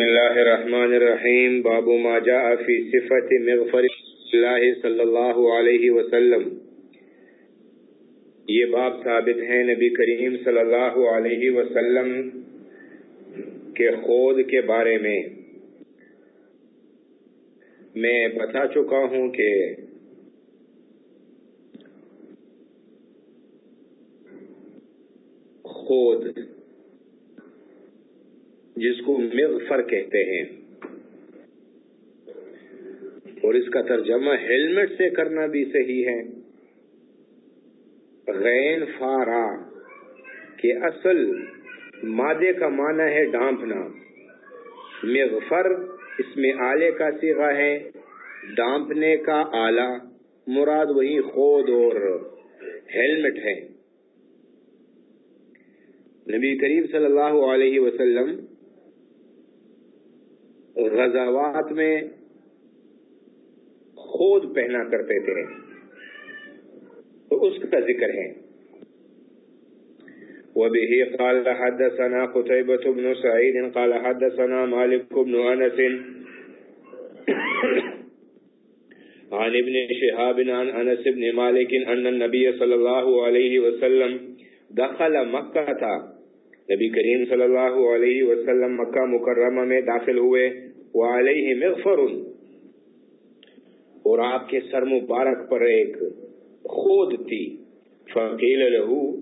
بسم اللہ الرحمن الرحیم، باب ما جاء فی صفت مغفر اللہ صلی اللہ علیہ وسلم۔ یہ باب ثابت ہے نبی کریم صلی اللہ علیہ وسلم کے خود کے بارے میں۔ میں بتا چکا ہوں کہ خود جس کو مغفر کہتے ہیں۔ اور اس کا ترجمہ ہیلمٹ سے کرنا بھی صحیح ہے۔ غین فارا، کہ اصل مادے کا معنی ہے ڈانپنا مغفر، اس میں آلے کا سیغا ہے۔ ڈانپنے کا آلہ، مراد وہی خود اور ہیلمٹ ہے۔ نبی کریم صلی اللہ علیہ وسلم غزوات میں خود پہنا کرتے تھے۔ تو اس کا ذکر ہے۔ وبه قال حدثنا قتيبة بن سعيد، قال حدثنا مالك بن أنس عن ابن شهاب، عن أنس بن مالك أن النبي صلى الله عليه وسلم دخل مكة نبی کریم صلی اللہ علیہ وسلم مکہ مکرمہ میں داخل ہوئے۔ وعلیہ مغفر اور آپ کے سر مبارک پر ایک خود تھی۔ فقیل لہو۔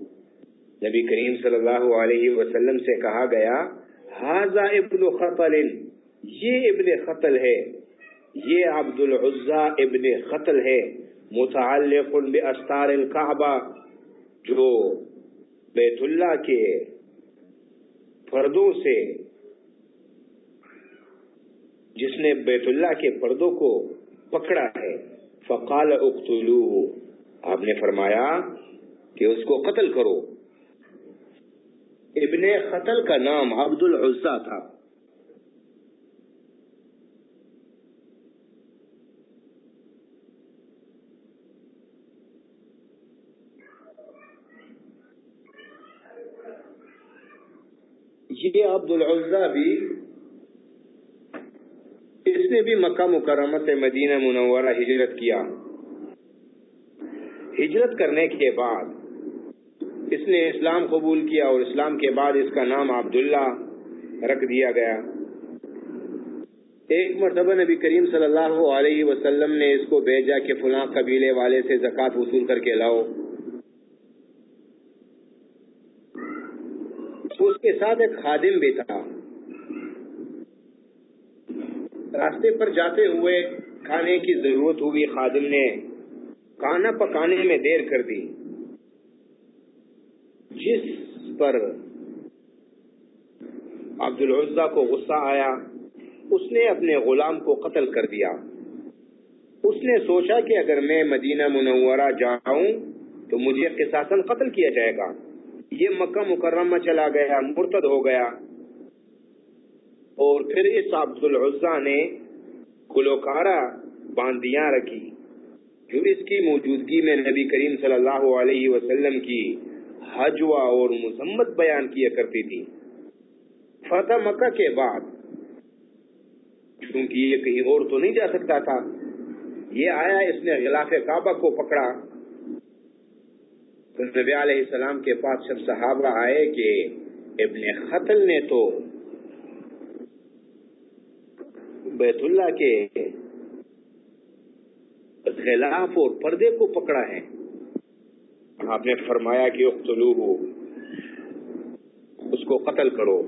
نبی کریم صلی اللہ علیہ وسلم سے کہا گیا حاضا ابن خطل۔ یہ ابن خطل ہے۔ یہ عبد العزا ابن خطل ہے۔ متعلق باستار الكعبہ جو بیت اللہ کے پردوں سے، جس نے بیت اللہ کے پردوں کو پکڑا ہے۔ فقال اقتلوه۔ آپ نے فرمایا کہ اس کو قتل کرو۔ ابن قتل کا نام عبد العزا تھا۔ یہ عبد العزا بھی اس نے بھی مکہ مکرمہ سے مدینہ منورہ ہجرت کیا۔ ہجرت کرنے کے بعد اس نے اسلام قبول کیا اور اسلام کے بعد اس کا نام عبداللہ رکھ دیا گیا۔ ایک مرتبہ نبی کریم صلی اللہ علیہ وسلم نے اس کو بھیجا کہ فلاں قبیلے والے سے زکوٰۃ وصول کر کے لاؤ۔ اس کے ساتھ ایک خادم بھی تھا۔ راستے پر جاتے ہوئے کھانے کی ضرورت ہوئی خادم نے۔ کھانا پکانے میں دیر کر دی۔ جس پر عبد العزا کو غصہ آیا، اس نے اپنے غلام کو قتل کر دیا۔ اس نے سوچا کہ اگر میں مدینہ منورہ جاؤں تو مجھے قتل کیا جائے گا۔ یہ مکہ مکرمہ چلا گیا، مرتد ہو گیا۔ اور پھر اس عبد العزا نے گلوکارا باندیاں رکھی، جو اس کی موجودگی میں نبی کریم صلی اللہ علیہ وسلم کی حجوا اور مذمت بیان کیا کرتی تھی۔ فتح مکہ کے بعد کیونکہ یہ کہیں اور تو نہیں جا سکتا تھا، یہ آیا اس نے غلاف کعبہ کو پکڑا۔ تو نبی علیہ السلام کے پاس سب صحابہ آئے کہ ابن خطل نے تو بیت اللہ کے خلاف اور پردے کو پکڑا ہے۔ آپ نے فرمایا کہ اختلو ہو اس کو قتل کرو۔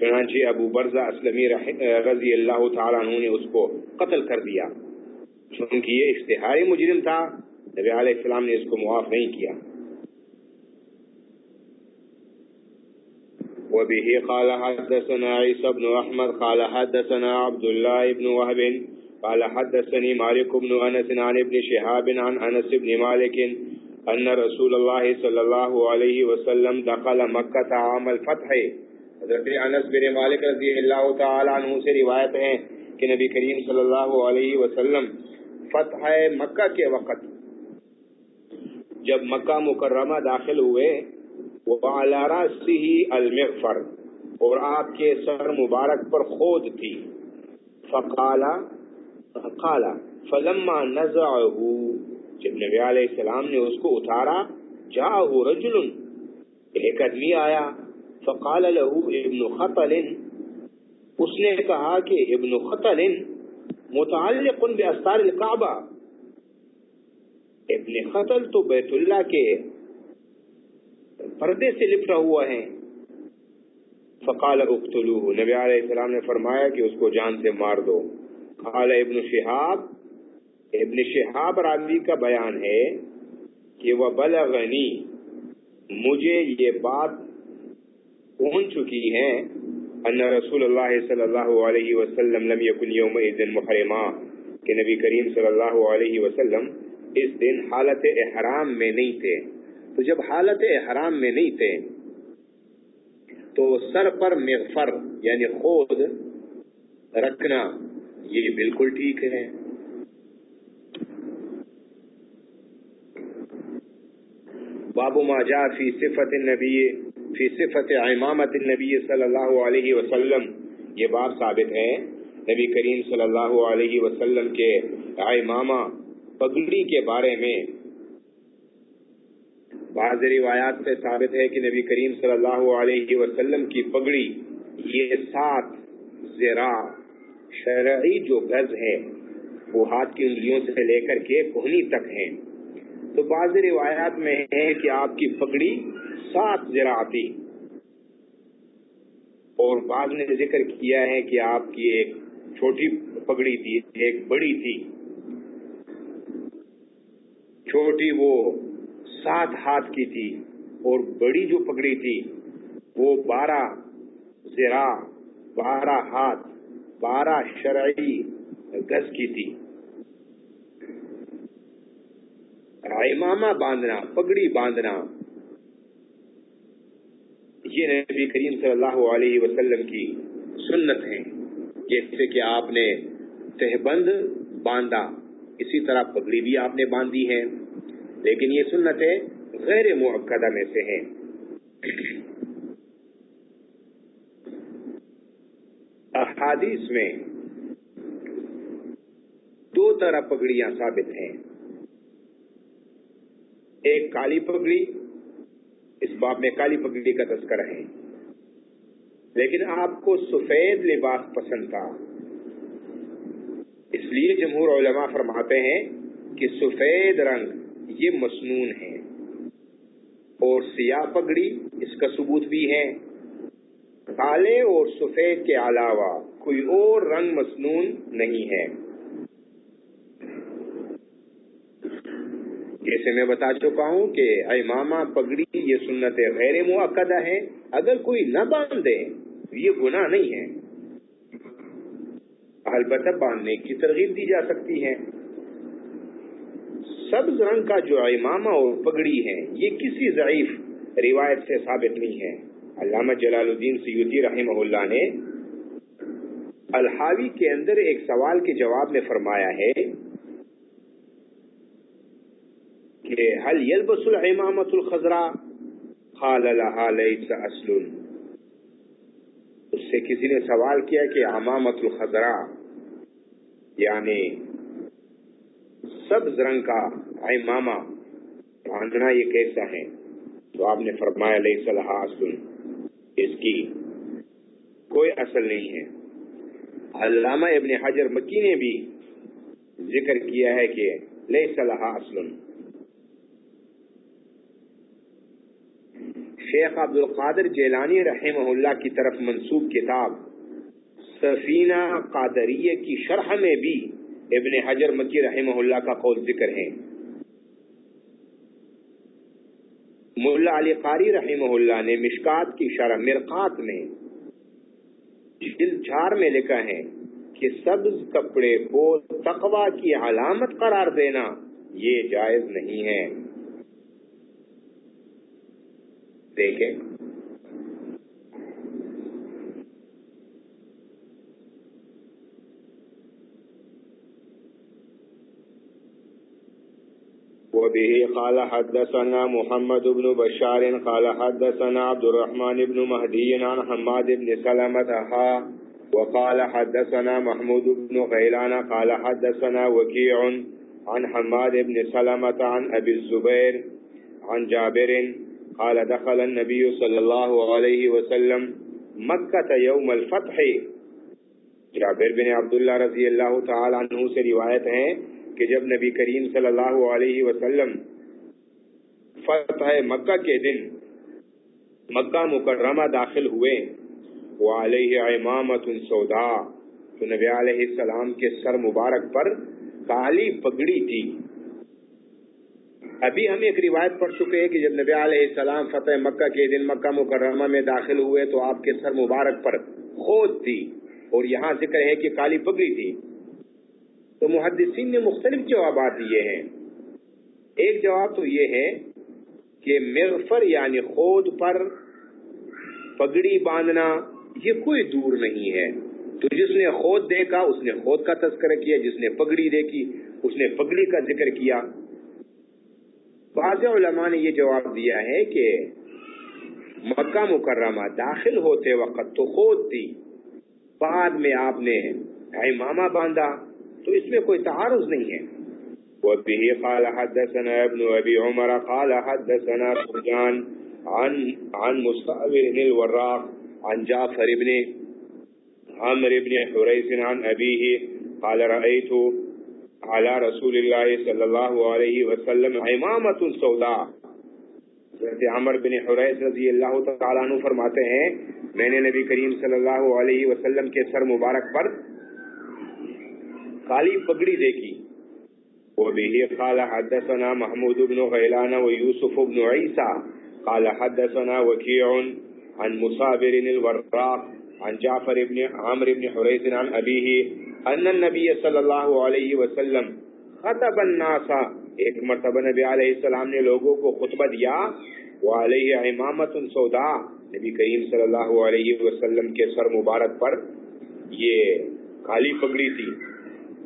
چنانچہ ابو برزہ اسلمی رضی اللہ تعالیٰ عنہ نے اس کو قتل کر دیا۔ چونکہ یہ اشتہاری مجرم تھا، نبی علیہ السلام نے اس کو معاف نہیں کیا۔ وبه قال حدثنا عيسى بن أحمد، قال حدثنا عبد الله بن وهب، قال حدثني مالك بن أنس عن ابن شهاب عن أنس بن مالك أن رسول الله صلى الله عليه وسلم دخل مكة عام الفتح. حضرت انس بن مالک رضی اللہ تعالی عنہ سے روایت ہے کہ نبی کریم صلی اللہ علیہ وسلم فتح مکہ کے وقت جب مکہ مکرمہ داخل ہوئے وعلى راسه المغفر، اور آپ کے سر مبارک پر خود تھی۔ فقالا فقالا فلما نزعه، جب نبی علیہ السلام نے اس کو اتارا، جاءه رجل، ایک آدمی آیا، فقال له ابن خطل، اس نے کہا کہ ابن خطل متعلق باستار الكعبہ ابن خطل تو بیت اللہ کے پردے سے لپٹا ہوا ہے۔ فقال اقتلوه، نبی علیہ السلام نے فرمایا کہ اس کو جان سے مار دو۔ قال ابن شہاب ابن شہاب راوی کا بیان ہے کہ وہ بلغنی مجھے یہ بات پہنچ چکی ہے ان رسول اللہ صلی اللہ علیہ وسلم لم یکن یوم اذن محرما، کہ نبی کریم صلی اللہ علیہ وسلم اس دن حالت احرام میں نہیں تھے۔ تو جب حالت احرام میں نہیں تھے، تو سر پر مغفر یعنی خود رکھنا یہ بالکل ٹھیک ہے۔ باب ما جاء فی صفت النبی، فی صفت امامت النبی صلی اللہ علیہ وسلم۔ یہ باب ثابت ہے۔ نبی کریم صلی اللہ علیہ وسلم کے امامہ پگڑی کے بارے میں بعض روایات سے ثابت ہے کہ نبی کریم صلی اللہ علیہ وسلم کی پگڑی یہ سات زرا شرعی جو گز ہے وہ ہاتھ کی انگلیوں سے لے کر کے کوہنی تک ہے تو بعض روایات میں ہے کہ آپ کی پگڑی سات زرا تھی۔ اور بعض نے ذکر کیا ہے کہ آپ کی ایک چھوٹی پگڑی تھی، ایک بڑی تھی۔ چھوٹی وہ سات ہاتھ کی تھی اور بڑی جو پگڑی تھی، وہ بارہ زرا بارہ ہاتھ، بارہ شرعی گز کی تھی۔ امامہ باندھنا، پگڑی باندھنا۔ یہ نبی کریم صلی اللہ علیہ وسلم کی سنت ہے جیسے کہ آپ نے تہبند باندھا، اسی طرح پگڑی بھی آپ نے باندھی ہے۔ لیکن یہ سنتیں غیر معقدہ میں سے ہیں۔ احادیث میں دو طرح پگڑیاں ثابت ہیں۔ ایک کالی پگڑی، اس باب میں کالی پگڑی کا تذکرہ ہے۔ لیکن آپ کو سفید لباس پسند تھا۔ اس لیے جمہور علماء فرماتے ہیں کہ سفید رنگ یہ مسنون ہے۔ اور سیاہ پگڑی اس کا ثبوت بھی ہے۔ کالے اور سفید کے علاوہ کوئی اور رنگ مسنون نہیں ہے۔ جیسے میں بتا چکا ہوں کہ امامہ پگڑی یہ سنت غیر معقدہ ہے۔ اگر کوئی نہ باندھے یہ گناہ نہیں ہے۔ البتہ باندھنے کی ترغیب دی جا سکتی ہے۔ سبز رنگ کا جو امامہ اور پگڑی ہے یہ کسی ضعیف روایت سے ثابت نہیں ہے علامہ جلال الدین سیدی رحمہ اللہ نے الحاوی کے اندر ایک سوال کے جواب میں فرمایا ہے کہ حل یلبس الامامت الخضرا قال، لها ليس اصل اس سے کسی نے سوال کیا کہ امامت الخضرا یعنی سبز رنگ کا امامہ باندھنا یہ کیسا ہے؟ تو آپ نے فرمایا ليس لها اصل اس کی کوئی اصل نہیں ہے۔ علامہ ابن حجر مکی نے بھی ذکر کیا ہے کہ ليس لها اصل شیخ عبد القادر جیلانی رحمہ اللہ کی طرف منسوب کتاب سفینہ قادریہ کی شرح میں بھی ابن حجر مکی رحمہ اللہ کا قول ذکر ہے۔ ملا علی قاری رحمہ اللہ نے مشکات کی شرح مرقات میں دل میں لکھا ہے کہ سبز کپڑے کو تقوی کی علامت قرار دینا یہ جائز نہیں ہے۔ دیکھیں۔ وبه قال حدثنا محمد بن بشار قال حدثنا عبد الرحمن بن مهدي عن حماد بن سلمة ها، وقال حدثنا محمود بن غيلان قال حدثنا وكيع عن حماد بن سلمة عن أبي الزبير عن جابر قال دخل النبي صلى الله عليه وسلم مکہ یوم الفتح. جابر بن عبداللہ رضی اللہ تعالی عنہ سے روایت ہیں کہ جب نبی کریم صلی اللہ علیہ وسلم فتح مکہ کے دن مکہ مکرمہ داخل ہوئے، وہ علیہ امامت سودا تو نبی علیہ السلام کے سر مبارک پر کالی پگڑی تھی۔ ابھی ہم ایک روایت پڑھ چکے ہیں کہ جب نبی علیہ السلام فتح مکہ کے دن مکہ مکرمہ میں داخل ہوئے تو آپ کے سر مبارک پر خود تھی، اور یہاں ذکر ہے کہ کالی پگڑی تھی۔ تو محدثین نے مختلف جوابات دیے ہیں۔ ایک جواب تو یہ ہے کہ مغفر یعنی خود پر پگڑی باندھنا یہ کوئی دور نہیں ہے۔ تو جس نے خود دیکھا، اس نے خود کا تذکرہ کیا، جس نے پگڑی دیکھی، اس نے پگڑی کا ذکر کیا۔ بعض علماء نے یہ جواب دیا ہے کہ مکہ مکرمہ داخل ہوتے وقت تو خود تھی۔ بعد میں آپ نے امامہ باندھا۔ تو اس میں کوئی تعارض نہیں ہے۔ وبه قال حدثنا ابن ابي عمر قال حدثنا سفيان عن عن مستعبر الوراق عن جعفر بن عمرو بن حريث عن ابيه قال رايت على رسول الله صلى الله عليه وسلم امامه سوداء۔ حضرت عمر بن حریث رضی اللہ تعالیٰ عنہ فرماتے ہیں، میں نے نبی کریم صلی اللہ علیہ وسلم کے سر مبارک پر کالی پگڑی دیکھی۔ وبه قال حدثنا محمود بن غيلان ويوسف بن عيسى قال حدثنا وكيع عن مصابر الوراق عن جعفر بن عمرو بن حريث عن أبيه أن النبي صلى الله عليه وسلم خطب الناس۔ ایک مرتبہ نبی علیہ السلام نے لوگوں کو خطبہ دیا۔ وعلیہ امامت سودا نبی کریم صلی اللہ علیہ وسلم کے سر مبارک پر یہ کالی پگڑی تھی۔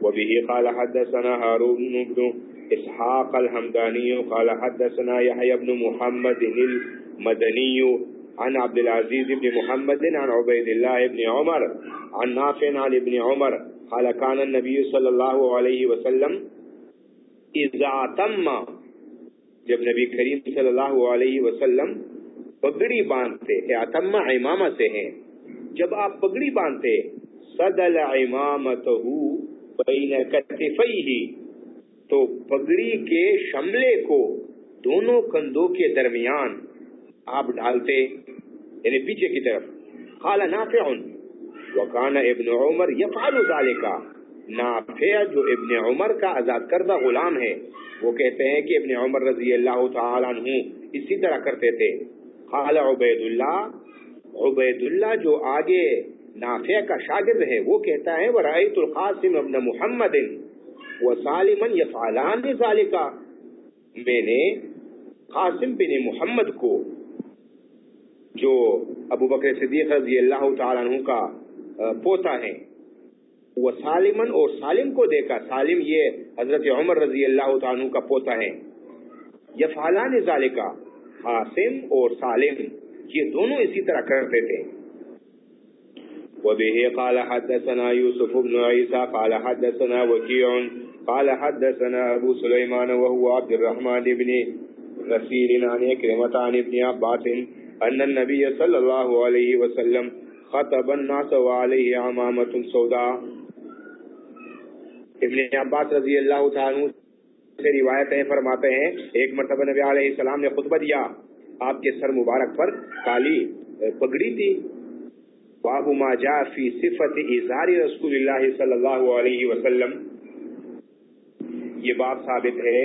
وبه قال حدثنا هارون بن اسحاق الحمداني قال حدثنا يحيى بن محمد المدني عن عبد العزيز بن محمد عن عبيد الله بن عمر عن نافع عن ابن عمر قال كان النبي صلى الله عليه وسلم اذا تم جب نبی کریم صلی اللہ علیہ وسلم پگڑی باندھتے اتم امامہ سے ہیں۔ جب آپ پگڑی باندھتے، صدل امامتہ بین تو پگڑی کے شملے کو دونوں کندھوں کے درمیان آپ ڈالتے یعنی پیچھے کی طرف۔ قال نافع، وکان ابن عمر یفعل ذلك نافع جو ابن عمر کا آزاد کردہ غلام ہے، وہ کہتے ہیں کہ ابن عمر رضی اللہ تعالی عنہ اسی طرح کرتے تھے۔ قال عبید اللہ عبید اللہ جو آگے نافع کا شاگرد ہے۔ وہ کہتا ہے ورائت القاسم ابن محمد وسالما يفعلان ذلك میں نے قاسم بن محمد کو، جو ابو بکر صدیق رضی اللہ تعالی عنہ کا پوتا ہے، وہ سالمن اور سالم کو دیکھا۔ سالم یہ حضرت عمر رضی اللہ تعالی عنہ کا پوتا ہے۔ یفعلان ذالکا قاسم اور سالم، یہ دونوں اسی طرح کرتے تھے۔ وبه قال حدثنا يوسف بن عيسى، قال حدثنا وكيع، قال حدثنا أبو سليمان وهو عبد الرحمن بن رسيل عن إكرمة عن ابن عباس أن النبي صلى الله عليه وسلم خطب الناس وعليه عمامة سوداء. ابن عباس رضی اللہ تعالی سے روایتیں فرماتے ہیں، ایک مرتبہ نبی علیہ السلام نے خطبہ دیا، آپ کے سر مبارک پر کالی پگڑی تھی باب ما جاء فی صفت ازار رسول اللہ صلی اللہ علیہ وسلم. یہ باب ثابت ہے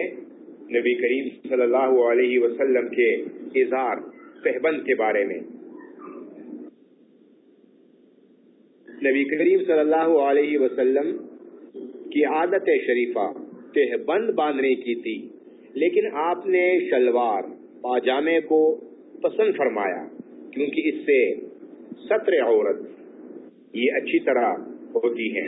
نبی کریم صلی اللہ علیہ وسلم کے اظہار، پہبند کے بارے میں۔ نبی کریم صلی اللہ علیہ وسلم کی عادت شریفہ تہبند باندھنے کی تھی، لیکن آپ نے شلوار، پاجامے کو پسند فرمایا، کیونکہ اس سے سطر عورت یہ اچھی طرح ہوتی ہیں۔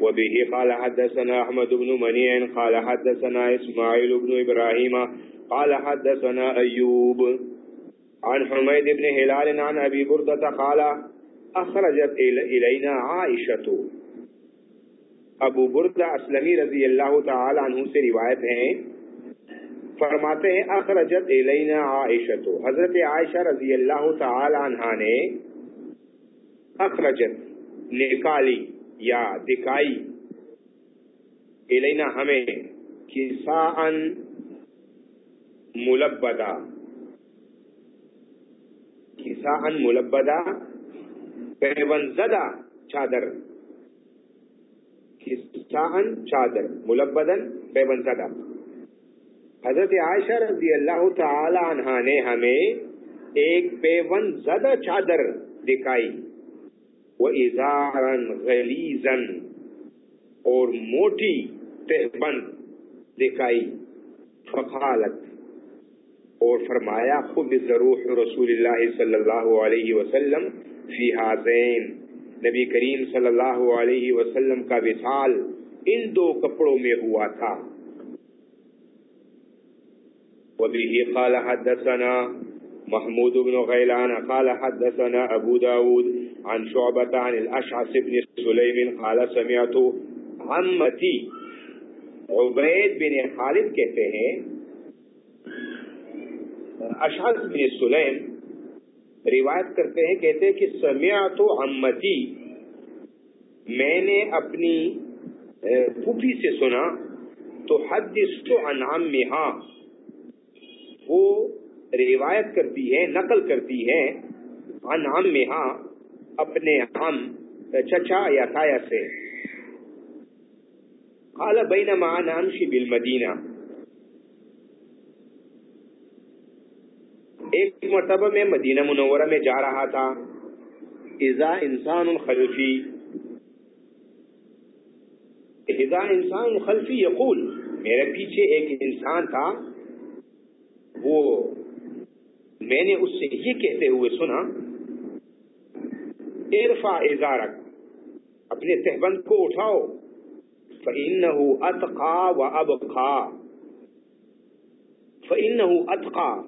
وبه قال حدثنا أحمد بن منيع قال حدثنا إسماعيل بن إبراهيم قال حدثنا أيوب عن حميد بن هلال عن أبي بردة قال أخرجت إلينا عائشة ابو بردہ اسلمی رضی اللہ تعالی عنہ سے روایت ہیں فرماتے ہیں، اخرجت الینا عائشہ حضرت عائشہ رضی اللہ تعالی عنہ نے اخرجت نکالی یا دکھائی. الینا ہمیں کسان ملبدہ کسان ملبدہ پیون زدہ چادر. کسان چادر. ملبدن پیون زدہ. حضرت عائشہ رضی اللہ تعالی عنہ نے ہمیں ایک پیون زدہ چادر دکھائی۔ وہ اظہارن غلیزن اور موٹی تہبند دکھائی۔ فقالت اور فرمایا، خود ضرور رسول اللہ صلی اللہ علیہ وسلم فی حاضین نبی کریم صلی اللہ علیہ وسلم کا وصال ان دو کپڑوں میں ہوا تھا۔ وبه قال حدثنا محمود بن غيلان قال حدثنا أبو داود عن شعبة عن الأشعث بن سليم قال سمعت عمتي عبید بن خالد کہتے ہیں۔ اشعث بن سلیم روایت کرتے ہیں، کہتے ہیں کہ سمعت عمتی میں نے اپنی پھوپھی سے سنا، تو حدثت عن عمها وہ روایت کرتی ہے، نقل کرتی ہے ہاں، ان ہم میں ہاں اپنے ہم، چچا یا تایا سے۔ قال بینما نامشی بالمدینہ۔ ایک مرتبہ میں مدینہ منورہ میں جا رہا تھا۔ اذا انسان خلفی۔ اذا انسان خلفی یقول، میرے پیچھے ایک انسان تھا۔ وہ میں نے اس سے یہ کہتے ہوئے سنا ارفا ازارک، اپنے تہبند کو اٹھاؤ، فَإِنَّهُ أَتْقَى وَأَبْقَى۔ فَإِنَّهُ أَتْقَى،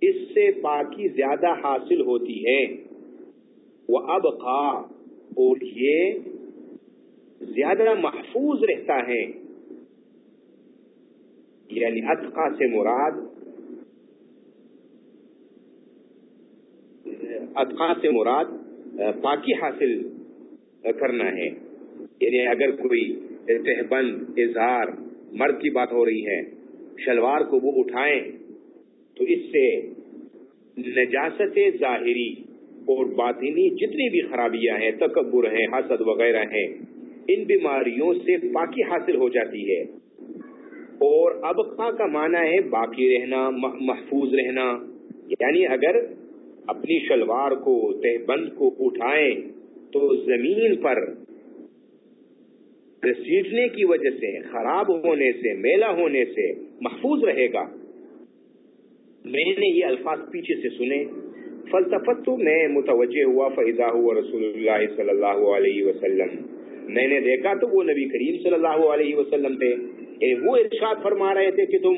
اس سے پاکی زیادہ حاصل ہوتی ہے۔ وَأَبْقَى، اور یہ زیادہ محفوظ رہتا ہے۔ یعنی اتقا سے مراد ادقا سے مراد پاکی حاصل کرنا ہے۔ یعنی اگر کوئی تہبند، اظہار، مرد کی بات ہو رہی ہے، شلوار کو وہ اٹھائیں تو اس سے نجاست ظاہری اور باطنی جتنی بھی خرابیاں ہیں، تکبر ہیں، حسد وغیرہ ہیں، ان بیماریوں سے پاکی حاصل ہو جاتی ہے۔ اور ابقا کا معنی ہے باقی رہنا محفوظ رہنا۔ یعنی اگر اپنی شلوار کو، تہبند کو اٹھائیں تو زمین پر گھسیٹنے کی وجہ سے، خراب ہونے سے، میلا ہونے سے محفوظ رہے گا۔ میں نے یہ الفاظ پیچھے سے سنے۔ فلسفت تو میں متوجہ ہوا فیضا ہوا رسول اللہ صلی اللہ علیہ وسلم۔ میں نے دیکھا تو وہ نبی کریم صلی اللہ علیہ وسلم تھے۔ وہ ارشاد فرما رہے تھے کہ تم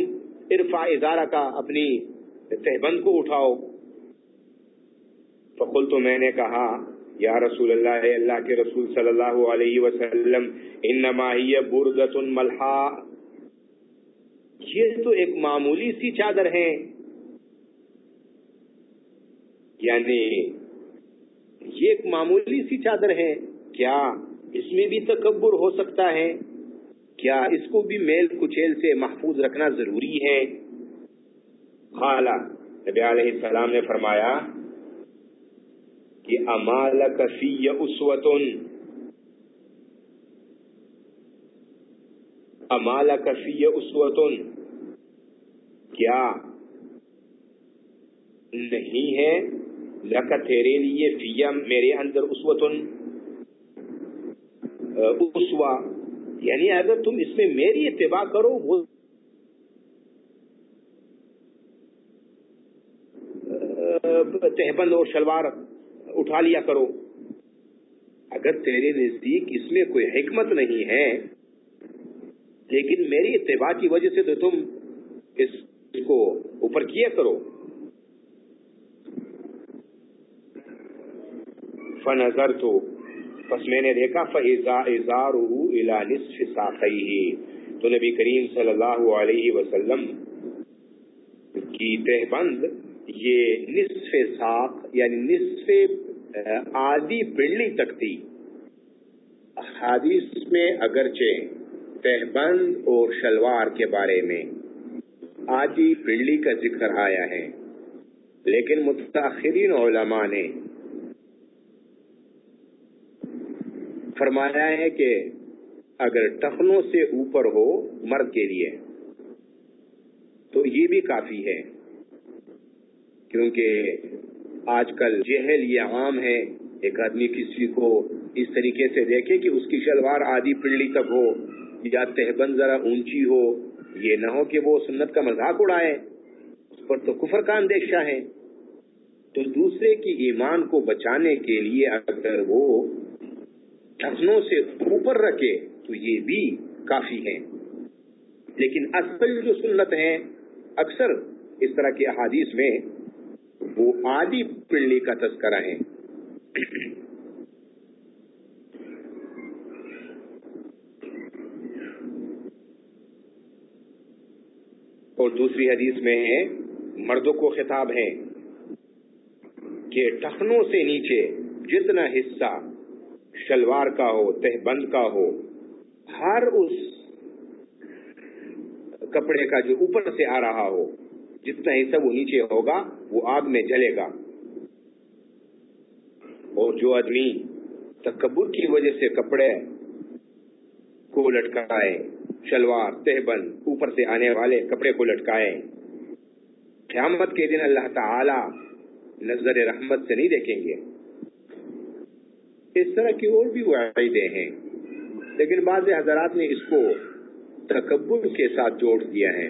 عرفا ادارہ کا اپنی تہبند کو اٹھاؤ۔ فقل تو میں نے کہا، یا رسول اللہ اللہ کے رسول صلی اللہ علیہ وسلم، انما ہی بردت ملحا۔ یہ تو ایک معمولی سی چادر ہے۔ یعنی یہ ایک معمولی سی چادر ہے۔ کیا اس میں بھی تکبر ہو سکتا ہے؟ کیا اس کو بھی میل کچیل سے محفوظ رکھنا ضروری ہے؟ خالہ نبی علیہ السلام نے فرمایا کہ امال کفی اسوتن امال کفی اسوتن کیا نہیں ہے؟ لکا تیرے لیے فیا میرے اندر اسوتن اسوا یعنی اگر تم اس میں میری اتباع کرو، وہ تہبند اور شلوار اٹھا لیا کرو۔ اگر تیرے نزدیک اس میں کوئی حکمت نہیں ہے، لیکن میری اتباع کی وجہ سے تو تم اس کو اوپر کیا کرو۔ فنظر تو پس میں نے دیکھا تو نبی کریم صلی اللہ علیہ وسلم کی تہبند یہ نصف ساق یعنی نصف آدھی پنڈلی تک تھی۔ حادث میں اگرچہ تہبند اور شلوار کے بارے میں آدھی پنڈلی کا ذکر آیا ہے، لیکن متاخرین علماء نے فرمایا ہے کہ اگر ٹخنوں سے اوپر ہو مرد کے لیے، تو یہ بھی کافی ہے۔ کیونکہ آج کل جہل یہ عام ہے، ایک آدمی کسی کو اس طریقے سے دیکھے کہ اس کی شلوار آدھی پنڈلی تک ہو، یا تہبند ذرا اونچی ہو، یہ نہ ہو کہ وہ سنت کا مذاق اڑائے۔ اس پر تو کفر کا اندیشہ ہے۔ تو دوسرے کی ایمان کو بچانے کے لیے اگر وہ ٹھسنوں سے اوپر رکھے تو یہ بھی کافی ہے۔ لیکن اصل جو سنت ہے اکثر اس طرح کے احادیث میں وہ آدھی پنڈلی کا تذکرہ ہے۔ اور دوسری حدیث میں ہے، مردوں کو خطاب ہے کہ ٹخنوں سے نیچے جتنا حصہ شلوار کا ہو، تہ بند کا ہو، ہر اس کپڑے کا جو اوپر سے آ رہا ہو جتنا حصہ وہ نیچے ہوگا، وہ آگ میں جلے گا۔ اور جو آدمی تکبر کی وجہ سے کپڑے کو لٹکائے، شلوار تہ بند اوپر سے آنے والے کپڑے کو لٹکائے، قیامت کے دن اللہ تعالی نظر رحمت سے نہیں دیکھیں گے۔ اس طرح کی اور بھی وعیدیں ہیں، لیکن بعض حضرات نے اس کو تکبر کے ساتھ جوڑ دیا ہے۔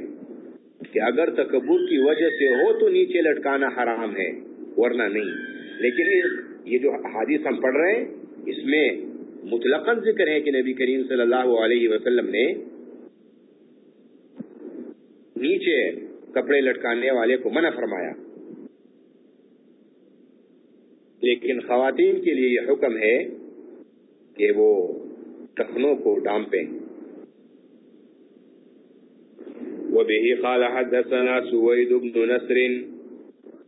کہ اگر تکبر کی وجہ سے ہو تو نیچے لٹکانا حرام ہے، ورنہ نہیں۔ لیکن یہ جو حادث ہم پڑھ رہے ہیں، اس میں مطلق ذکر ہے کہ نبی کریم صلی اللہ علیہ وسلم نے نیچے کپڑے لٹکانے والے کو منع فرمایا۔ لیکن خواتین کے لیے یہ حکم ہے کہ وہ ٹخنوں کو ڈانپیں۔ وبه قال حدثنا سويد بن نصر.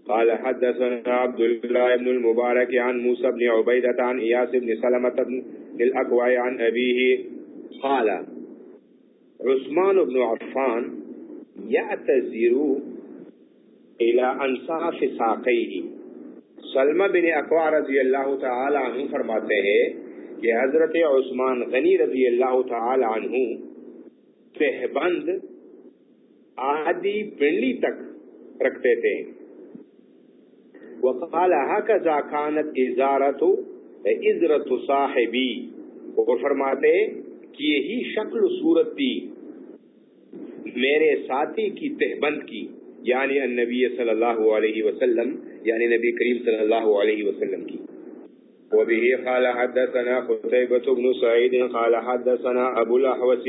قال حدثنا عبد الله بن المبارك عن موسى بن عبيدة عن إياس بن سلمة بن الأكوع عن أبيه. قال عثمان بن عفان يعتذر إلى أنصاف ساقيه. سلمہ بن اقوا رضی اللہ تعالی عنہ فرماتے ہیں کہ حضرت عثمان غنی رضی اللہ تعالی عنہ پہبند آدھی پنڈلی تک رکھتے تھے۔ وقال هكذا كانت ازارت عزرت صاحبی۔ اور فرماتے کہ یہی شکل صورت تھی۔ میرے ساتھی کی تہبند کی یعنی النبی صلی اللہ علیہ وسلم یعنی نبی کریم صلی اللہ علیہ وسلم کی۔ وبه قال حدثنا قتيبة بن سعيد، قال حدثنا أبو الأحوس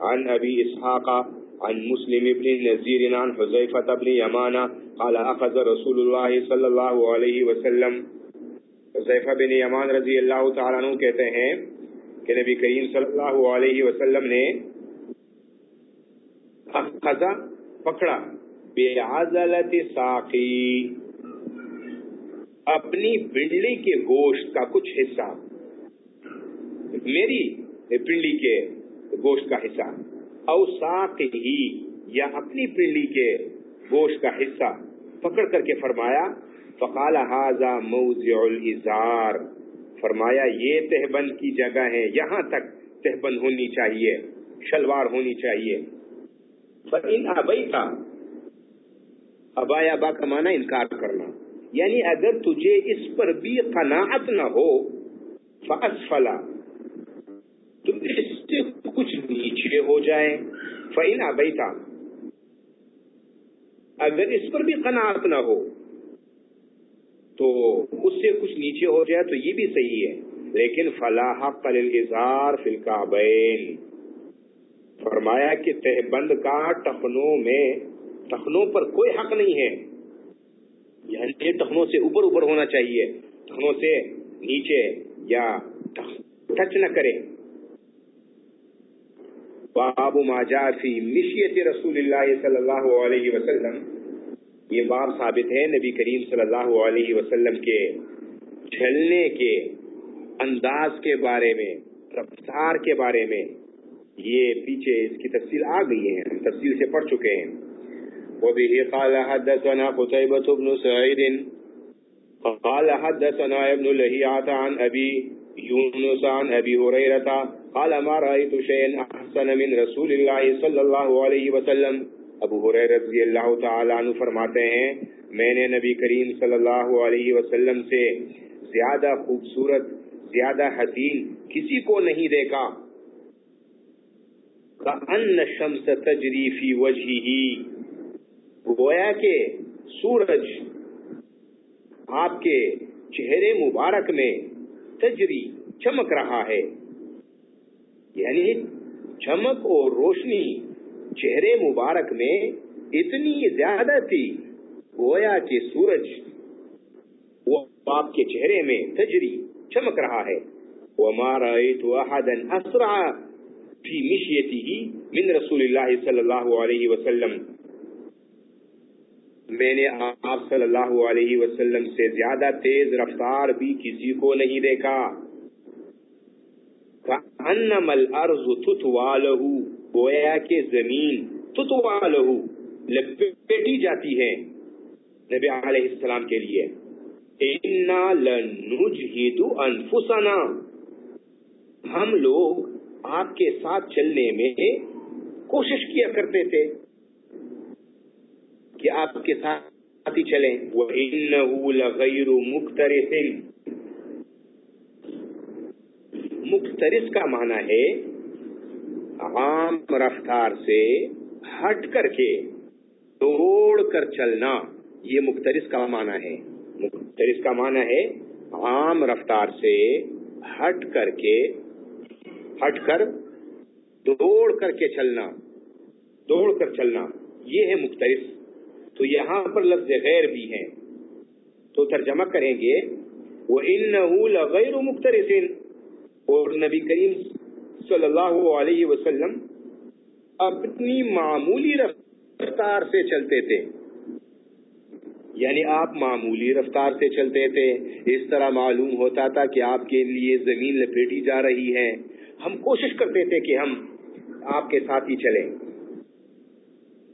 عن أبي إسحاق عن مسلم بن نزير عن حزيفة بن يمان قال أخذ رسول الله صلى الله عليه وسلم. حزيفة بن يمان رضی اللہ تعالیٰ عنہ کہتے ہیں کہ نبی کریم صلی اللہ علیہ وسلم نے اخذ پکڑا بعزلت ساقی، اپنی پنڈلی کے گوشت کا کچھ حصہ، میری پنڈلی کے گوشت کا حصہ۔ او ساق ہی یا اپنی پنڈلی کے گوشت کا حصہ پکڑ کر کے فرمایا، فقال هذا موضع الازار۔ فرمایا، یہ تہبند کی جگہ ہے، یہاں تک تہبند ہونی چاہیے، شلوار ہونی چاہیے۔ فَإِنْ أَبَيْتَ، ابایا با کا معنی انکار کرنا۔ یعنی اگر تجھے اس پر بھی قناعت نہ ہو فاسفلا تو اس کچھ نیچے ہو جائے فین ابیتا اگر اس پر بھی قناعت نہ ہو، تو اس سے کچھ نیچے ہو جائے تو یہ بھی صحیح ہے۔ لیکن فلاح اظہار فلکابین فرمایا کہ تہبند کا ٹخنوں میں، ٹخنوں پر کوئی حق نہیں ہے۔ یعنی ٹخنوں سے اوپر اوپر ہونا چاہیے، ٹخنوں سے نیچے یا ٹچ نہ کرے۔ باب ما جاء فی مشیت رسول اللہ صلی اللہ علیہ وسلم۔ یہ باب ثابت ہے نبی کریم صلی اللہ علیہ وسلم کے چلنے کے انداز کے بارے میں، رفتار کے بارے میں۔ یہ پیچھے اس کی تفصیل آ گئی ہے تفصیل سے پڑھ چکے ہیں۔ وبه قال حدثنا قتيبة بن سعيد، قال حدثنا ابن لهيعة عن أبي يونس عن أبي هريرة قال ما رأيت شيئا أحسن من رسول الله صلى الله عليه وسلم. ابو حریر رضی اللہ تعالیٰ عنہ فرماتے ہیں، میں نے نبی کریم صلی اللہ علیہ وسلم سے زیادہ خوبصورت، زیادہ حسین کسی کو نہیں دیکھا. ان شمس تجری فی وجہی گویا کہ سورج آپ کے چہرے مبارک میں تجری چمک رہا ہے۔ یعنی چمک اور روشنی چہرے مبارک میں اتنی زیادہ تھی، گویا کہ سورج وہ آپ کے چہرے میں تجری چمک رہا ہے۔ وما رأيت أحدا أسرع في مشيته من رسول الله صلى الله عليه وسلم۔ میں نے آپ صلی اللہ علیہ وسلم سے زیادہ تیز رفتار بھی کسی کو نہیں دیکھا۔ فَأَنَّمَ الْأَرْضُ تُتْوَالَهُ گویا کہ زمین تُتْوَالَهُ لپیٹی جاتی ہے نبی علیہ السلام کے لیے۔ اِنَّا لَنُجْهِدُ أَنفُسَنَا۔ ہم لوگ آپ کے ساتھ چلنے میں کوشش کیا کرتے تھے کہ آپ کے ساتھ ہی چلیں۔ وَإِنَّهُ لَغَيْرُ مُقْتَرِسٍ مقترس کا معنی ہے عام رفتار سے ہٹ کر کے دوڑ کر چلنا، یہ مقترس کا معنی ہے۔ مقترس کا معنی ہے عام رفتار سے ہٹ کر کے، ہٹ کر دوڑ کر کے چلنا، دوڑ کر چلنا، یہ ہے مقترس تو یہاں پر لفظ غیر بھی ہیں۔ تو ترجمہ کریں گے وہ ان غیر مختلف اور نبی کریم صلی اللہ علیہ وسلم اپنی معمولی رفتار سے چلتے تھے۔ یعنی آپ معمولی رفتار سے چلتے تھے۔ اس طرح معلوم ہوتا تھا کہ آپ کے لیے زمین لپیٹی جا رہی ہے۔ ہم کوشش کرتے تھے کہ ہم آپ کے ساتھ ہی چلیں۔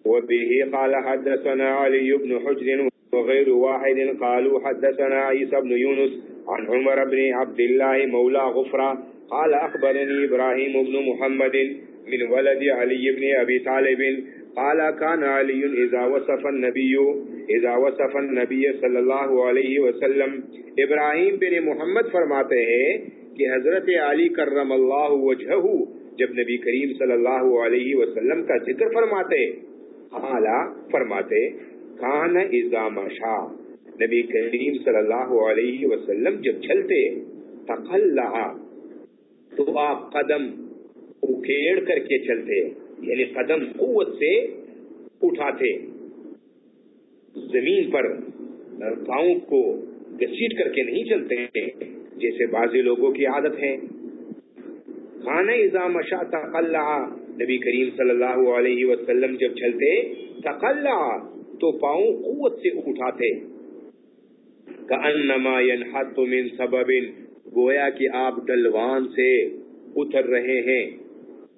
وبه قال حدثنا علي بن حجر وغير واحد قالوا حدثنا عيسى بن يونس عن عمر بن عبد الله مولى غفرة قال أخبرني إبراهيم بن محمد من ولد علي بن أبي طالب قال كان علي إذا وصف النبي إذا وصف النبي صلى الله عليه وسلم ابراہیم بن محمد فرماتے ہیں کہ حضرت علی کرم اللہ وجہہ جب نبی کریم صلی اللہ علیہ وسلم کا ذکر فرماتے اعلیٰ فرماتے، کان ازام شاہ نبی کریم صلی اللہ علیہ وسلم جب چلتے تقلع تو آپ قدم اکھیڑ کر کے چلتے یعنی قدم قوت سے اٹھاتے۔ زمین پر پاؤں کو گسیٹ کر کے نہیں چلتے، جیسے بعض لوگوں کی عادت ہے۔ کھانا ازام شاہ تقلع نبی کریم صلی اللہ علیہ وسلم جب چلتے تقلع تو پاؤں قوت سے اٹھاتے۔ کانما ينحت من سبب، گویا کہ آپ ڈلوان سے اتر رہے ہیں،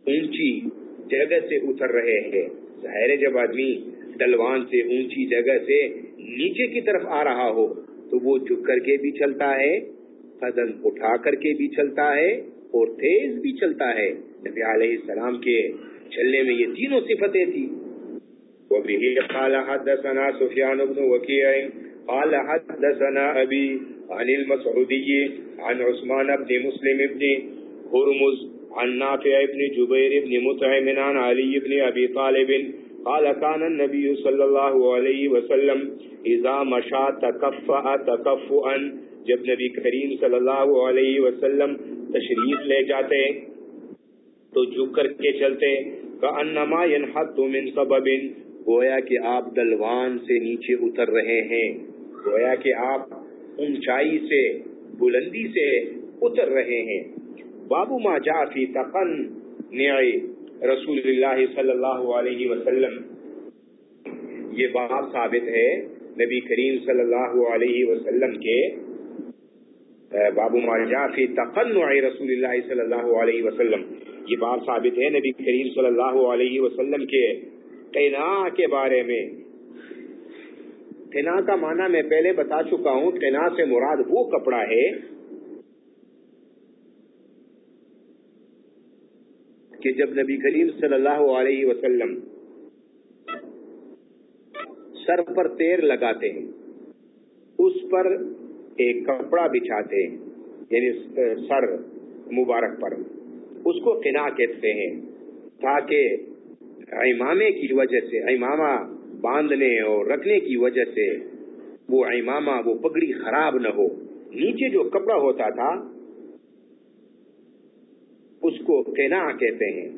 اونچی جگہ سے اتر رہے ہیں۔ ظاہر جب آدمی ڈلوان سے اونچی جگہ سے نیچے کی طرف آ رہا ہو، تو وہ جھک کر کے بھی چلتا ہے قدم اٹھا کر کے بھی چلتا ہے اور تیز بھی چلتا ہے۔ نبی علیہ السلام کے چلنے میں یہ تینوں صفتیں تھی وبه قال حدثنا سفيان بن وكيع قال حدثنا أبي عن المسعودي عن عثمان بن مسلم بن هرمز عن نافع بن جبير بن مطعم عن علي بن أبي طالب قال كان النبي صلى الله عليه وسلم اذا مشا تکفا تکفا جب نبی کریم صلی اللہ علیہ وسلم تشریف لے جاتے تو جھک کر کے چلتے انما ينحط من سبب گویا کہ آپ دلوان سے نیچے اتر رہے ہیں۔ گویا کہ آپ اونچائی سے بلندی سے اتر رہے ہیں۔ بابو ما جا فی تقن رسول اللہ صلی اللہ علیہ وسلم۔ یہ باب ثابت ہے نبی کریم صلی اللہ علیہ وسلم کے۔ بابو ما جا فی تقن رسول اللہ صلی اللہ علیہ وسلم۔ یہ بات ثابت ہے نبی کریم صلی اللہ علیہ وسلم کے قنا کے بارے میں۔ قنا کا معنی میں پہلے بتا چکا ہوں قنا سے مراد وہ کپڑا ہے کہ جب نبی کریم صلی اللہ علیہ وسلم سر پر تیر لگاتے ہیں، اس پر ایک کپڑا بچھاتے ہیں یعنی سر مبارک پر، اس کو قنا کہتے ہیں تاکہ امامے کی وجہ سے، امامہ باندھنے اور رکھنے کی وجہ سے وہ امامہ وہ پگڑی خراب نہ ہو۔ نیچے جو کپڑا ہوتا تھا، اس کو قنا کہتے ہیں۔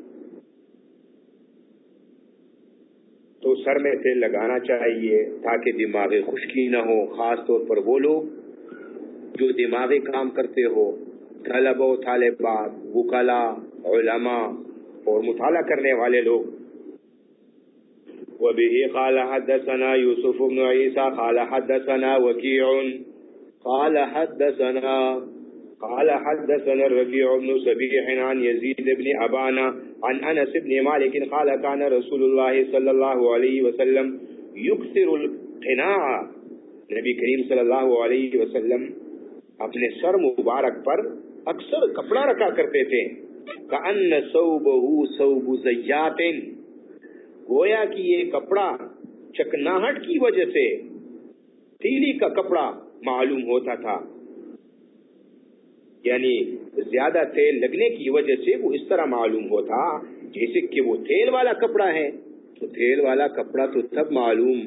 تو سر میں تیل لگانا چاہیے تاکہ دماغی خشکی نہ ہو، خاص طور پر وہ لوگ جو دماغی کام کرتے ہو۔ طلب و طالبات وکلا علماء اور مطالعہ کرنے والے لوگ۔ وبه قال حدثنا يوسف بن عيسى، قال حدثنا وكيع. قال حدثنا قال حدثنا الربيع بن سبيح عن يزيد بن أبانا عن أنس بن مالك قال كان رسول الله صلى الله عليه وسلم يكثر القناع. نبی کریم صلی اللہ علیہ وسلم اپنے سر مبارک پر اکثر کپڑا رکھا کرتے تھے، کَأَنَّ صَوْبَهُ صَوْبُ زَيَّاتٍ گویا کہ یہ کپڑا چکناہٹ کی وجہ سے تیلی کا کپڑا معلوم ہوتا تھا۔ یعنی زیادہ تیل لگنے کی وجہ سے وہ اس طرح معلوم ہوتا جیسے کہ وہ تیل والا کپڑا ہے۔ تو تیل والا کپڑا تو تب معلوم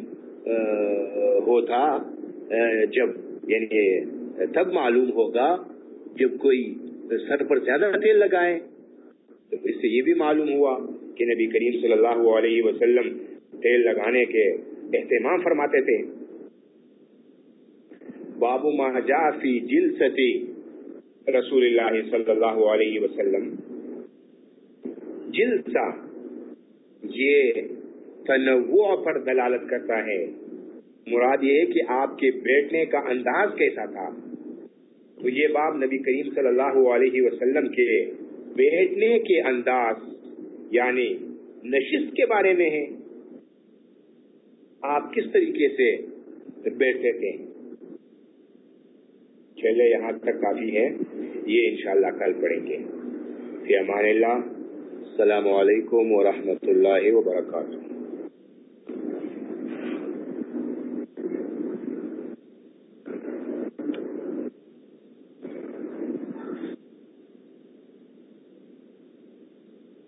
ہوتا جب یعنی تب معلوم ہوگا جب کوئی سر پر زیادہ تیل لگائے۔ تو اس سے یہ بھی معلوم ہوا۔ کہ نبی کریم صلی اللہ علیہ وسلم تیل لگانے کے اہتمام فرماتے تھے۔ بابو جا فی جلستی رسول اللہ صلی اللہ علیہ وسلم۔ جلسہ یہ تنوع پر دلالت کرتا ہے۔ مراد یہ کہ آپ کے بیٹھنے کا انداز کیسا تھا۔ تو یہ باب نبی کریم صلی اللہ علیہ وسلم کے بیٹھنے کے انداز یعنی نشست کے بارے میں ہے آپ کس طریقے سے بیٹھتے تھے چلے، یہاں تک کافی ہے۔ یہ انشاءاللہ کل پڑھیں گے۔ فی امان اللہ، السلام علیکم ورحمۃ اللہ وبرکاتہ۔